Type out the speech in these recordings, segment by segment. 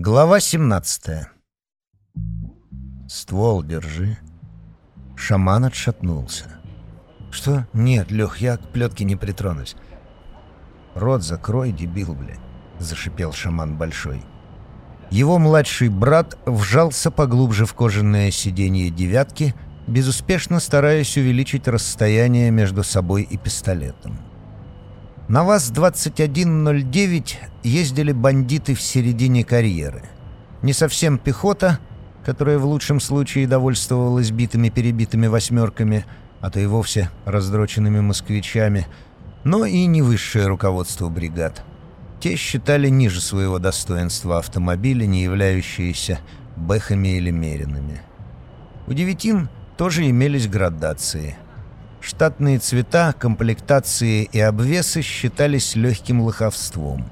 Глава 17 «Ствол держи». Шаман отшатнулся. «Что? Нет, Лех, я к плетке не притронусь». «Рот закрой, дебил, бля», — зашипел шаман Большой. Его младший брат вжался поглубже в кожаное сиденье «девятки», безуспешно стараясь увеличить расстояние между собой и пистолетом. На ВАЗ-2109 ездили бандиты в середине карьеры. Не совсем пехота, которая в лучшем случае довольствовалась битыми-перебитыми восьмерками, а то и вовсе раздроченными москвичами, но и не высшее руководство бригад. Те считали ниже своего достоинства автомобили, не являющиеся бэхами или меринами. У девятин тоже имелись градации – Штатные цвета, комплектации и обвесы считались легким лоховством.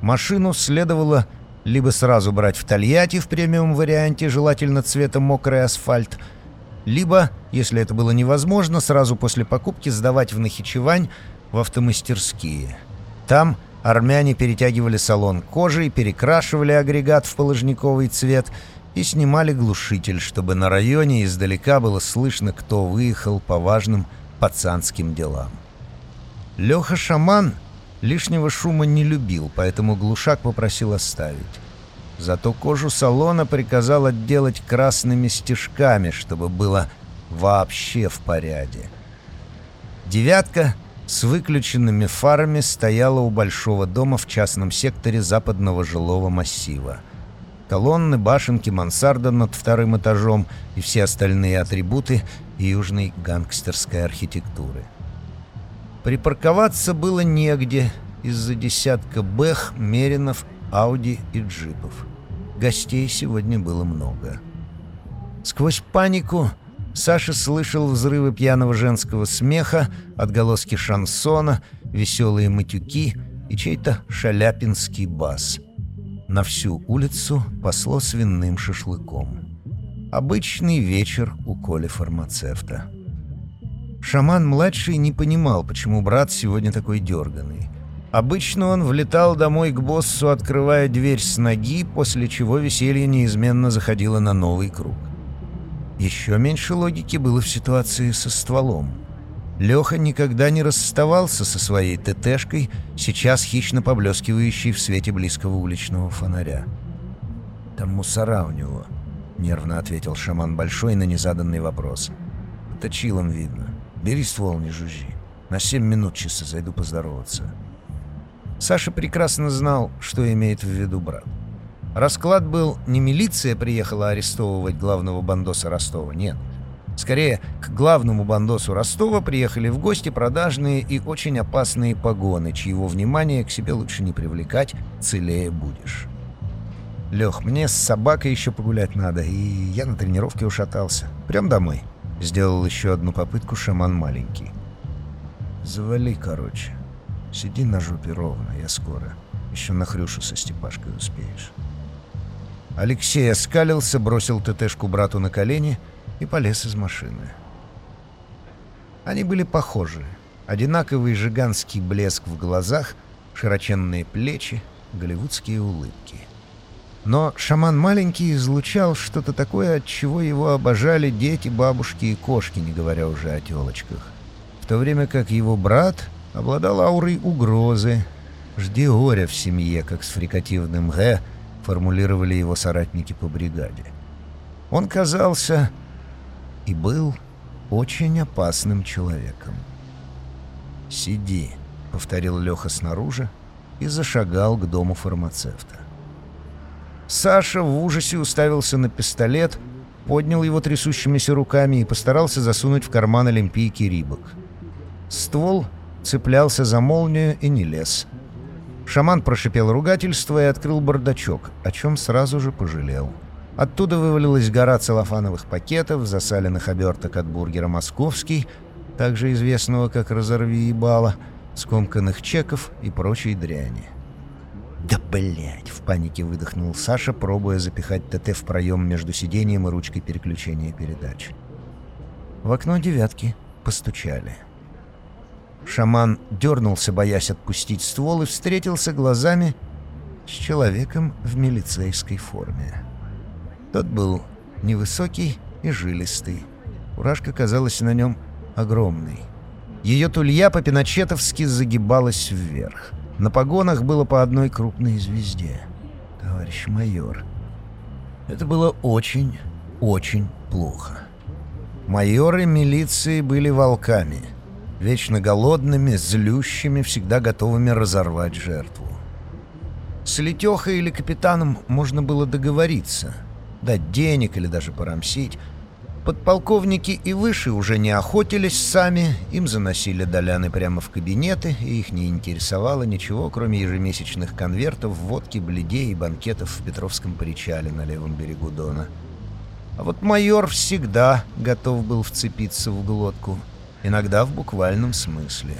Машину следовало либо сразу брать в Тольятти в премиум-варианте, желательно цвета мокрый асфальт, либо, если это было невозможно, сразу после покупки сдавать в Нахичевань в автомастерские. Там армяне перетягивали салон кожей, перекрашивали агрегат в положниковый цвет и снимали глушитель, чтобы на районе издалека было слышно, кто выехал по важным пацанским делам. Леха Шаман лишнего шума не любил, поэтому глушак попросил оставить. Зато кожу салона приказал отделать красными стежками, чтобы было вообще в порядке. «девятка» с выключенными фарами стояла у большого дома в частном секторе западного жилого массива – колонны, башенки, мансарда над вторым этажом и все остальные атрибуты южной гангстерской архитектуры. Припарковаться было негде из-за десятка бэх, меринов, ауди и джипов. Гостей сегодня было много. Сквозь панику Саша слышал взрывы пьяного женского смеха, отголоски шансона, веселые матюки и чей-то шаляпинский бас — на всю улицу пасло свиным шашлыком. Обычный вечер у Коли-фармацевта. Шаман-младший не понимал, почему брат сегодня такой дерганый. Обычно он влетал домой к боссу, открывая дверь с ноги, после чего веселье неизменно заходило на новый круг. Еще меньше логики было в ситуации со стволом. Леха никогда не расставался со своей ТТшкой, сейчас хищно поблескивающей в свете близкого уличного фонаря. «Там мусора у него», — нервно ответил шаман Большой на незаданный вопрос. «Точилом видно. Бери ствол, не жужжи. На семь минут часа зайду поздороваться». Саша прекрасно знал, что имеет в виду брат. Расклад был не милиция приехала арестовывать главного бандоса Ростова, нет — Скорее, к главному бандосу Ростова приехали в гости продажные и очень опасные погоны, чьего внимания к себе лучше не привлекать, целее будешь. «Лех, мне с собакой еще погулять надо, и я на тренировке ушатался. Прям домой». Сделал еще одну попытку шаман маленький. «Завали, короче. Сиди на жопе ровно, я скоро. Еще на хрюшу со Степашкой успеешь». Алексей оскалился, бросил ТТшку брату на колени — и полез из машины. Они были похожи. Одинаковый жиганский блеск в глазах, широченные плечи, голливудские улыбки. Но шаман маленький излучал что-то такое, от чего его обожали дети, бабушки и кошки, не говоря уже о телочках. В то время как его брат обладал аурой угрозы. «Жди горя в семье», как с фрикативным «г» формулировали его соратники по бригаде. Он казался и был очень опасным человеком. «Сиди», — повторил Леха снаружи и зашагал к дому фармацевта. Саша в ужасе уставился на пистолет, поднял его трясущимися руками и постарался засунуть в карман олимпийки Рибок. Ствол цеплялся за молнию и не лез. Шаман прошипел ругательство и открыл бардачок, о чем сразу же пожалел. Оттуда вывалилась гора целлофановых пакетов, засаленных оберток от бургера «Московский», также известного как «Разорви ебало», скомканных чеков и прочей дряни. «Да блять!» — в панике выдохнул Саша, пробуя запихать ТТ в проем между сиденьем и ручкой переключения передач. В окно девятки постучали. Шаман дернулся, боясь отпустить ствол, и встретился глазами с человеком в милицейской форме. Тот был невысокий и жилистый. Фуражка казалась на нем огромной. Ее тулья по-пиночетовски загибалась вверх. На погонах было по одной крупной звезде. Товарищ майор. Это было очень, очень плохо. Майоры милиции были волками. Вечно голодными, злющими, всегда готовыми разорвать жертву. С Летехой или капитаном можно было договориться, дать денег или даже порамсить. Подполковники и выше уже не охотились сами, им заносили доляны прямо в кабинеты, и их не интересовало ничего, кроме ежемесячных конвертов, водки, бледей и банкетов в Петровском причале на левом берегу Дона. А вот майор всегда готов был вцепиться в глотку, иногда в буквальном смысле.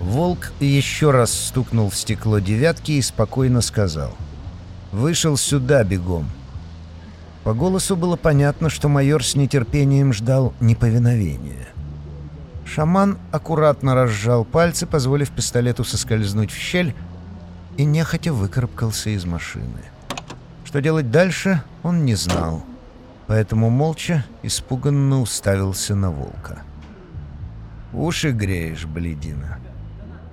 Волк еще раз стукнул в стекло девятки и спокойно сказал. «Вышел сюда бегом». По голосу было понятно, что майор с нетерпением ждал неповиновения. Шаман аккуратно разжал пальцы, позволив пистолету соскользнуть в щель, и нехотя выкарабкался из машины. Что делать дальше, он не знал, поэтому молча, испуганно уставился на волка. «Уши греешь, бледина».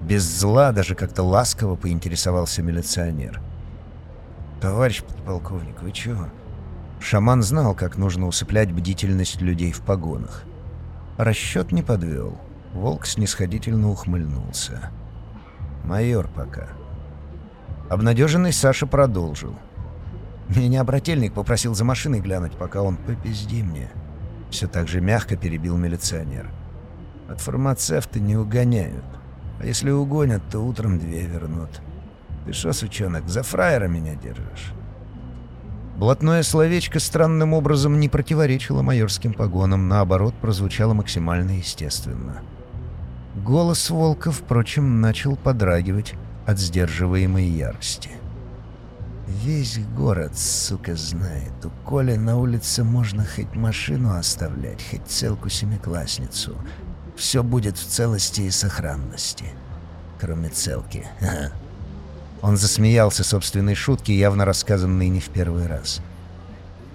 Без зла, даже как-то ласково поинтересовался милиционер. «Товарищ подполковник, вы чего?» Шаман знал, как нужно усыплять бдительность людей в погонах. Расчет не подвел. Волк снисходительно ухмыльнулся. «Майор пока». Обнадеженный Саша продолжил. «Меня брательник попросил за машиной глянуть, пока он попизди мне». Все так же мягко перебил милиционер. «От фармацевта не угоняют. А если угонят, то утром две вернут. Ты что, сучонок, за фраера меня держишь?» Блатное словечко странным образом не противоречило майорским погонам, наоборот, прозвучало максимально естественно. Голос волка, впрочем, начал подрагивать от сдерживаемой ярости. «Весь город, сука, знает, у Коли на улице можно хоть машину оставлять, хоть целку-семиклассницу. Все будет в целости и сохранности. Кроме целки. Ага. Он засмеялся собственной шутке, явно рассказанной не в первый раз.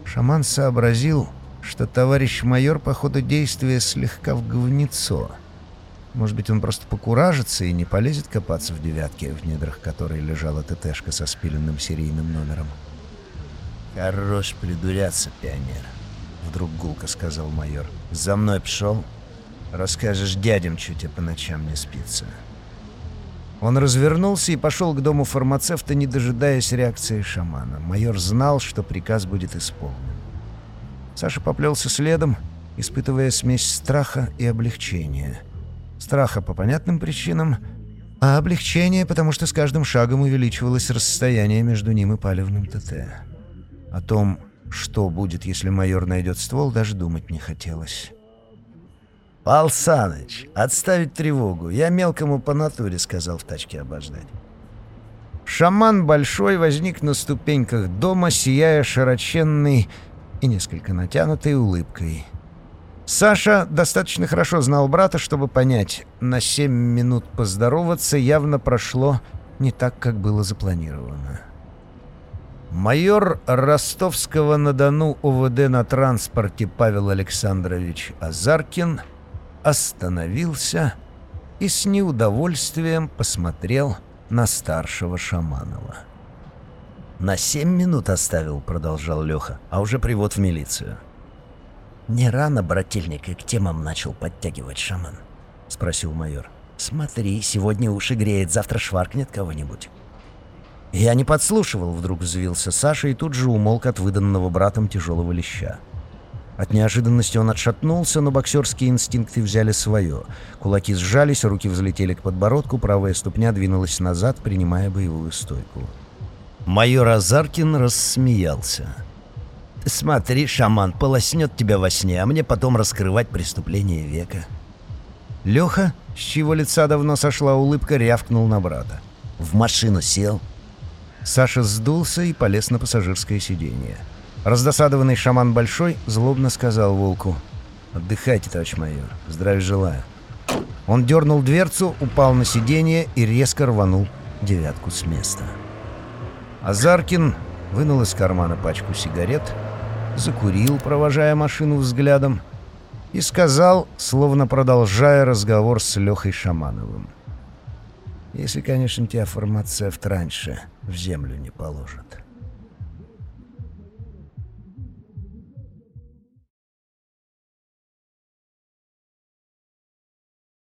Шаман сообразил, что товарищ майор по ходу действия слегка в говнецо. Может быть, он просто покуражится и не полезет копаться в девятке, в недрах которой лежала ТТшка со спиленным серийным номером. «Хорош придуряться, пионер», — вдруг гулко сказал майор. «За мной пшел? Расскажешь дядям, что тебе по ночам не спится». Он развернулся и пошел к дому фармацевта, не дожидаясь реакции шамана. Майор знал, что приказ будет исполнен. Саша поплелся следом, испытывая смесь страха и облегчения. Страха по понятным причинам, а облегчение, потому что с каждым шагом увеличивалось расстояние между ним и палевным ТТ. О том, что будет, если майор найдет ствол, даже думать не хотелось. «Пал Саныч, отставить тревогу. Я мелкому по натуре сказал в тачке обождать». Шаман Большой возник на ступеньках дома, сияя широченной и несколько натянутой улыбкой. Саша достаточно хорошо знал брата, чтобы понять, на семь минут поздороваться явно прошло не так, как было запланировано. Майор Ростовского-на-Дону ОВД на транспорте Павел Александрович Азаркин — остановился и с неудовольствием посмотрел на старшего Шаманова. «На семь минут оставил», — продолжал Леха, — «а уже привод в милицию». «Не рано брательник и к темам начал подтягивать шаман?» — спросил майор. «Смотри, сегодня уши греет, завтра шваркнет кого-нибудь». «Я не подслушивал», — вдруг взвился Саша и тут же умолк от выданного братом тяжелого леща. От неожиданности он отшатнулся, но боксерские инстинкты взяли свое. Кулаки сжались, руки взлетели к подбородку, правая ступня двинулась назад, принимая боевую стойку. Майор Азаркин рассмеялся. «Смотри, шаман, полоснет тебя во сне, а мне потом раскрывать преступление века». Леха, с чьего лица давно сошла улыбка, рявкнул на брата. «В машину сел». Саша сдулся и полез на пассажирское сиденье. Раздосадованный шаман Большой злобно сказал волку. «Отдыхайте, товарищ майор. Здравия желаю». Он дернул дверцу, упал на сиденье и резко рванул девятку с места. Азаркин вынул из кармана пачку сигарет, закурил, провожая машину взглядом, и сказал, словно продолжая разговор с Лехой Шамановым. «Если, конечно, тебя фармацевт раньше в землю не положит».